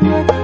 Thank you.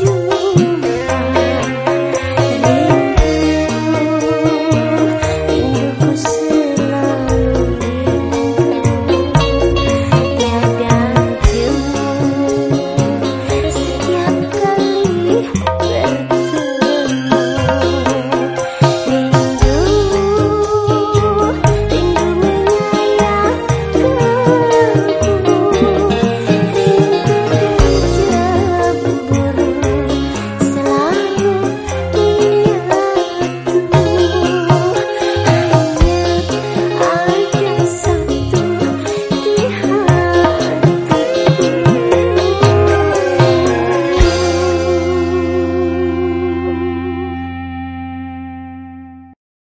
You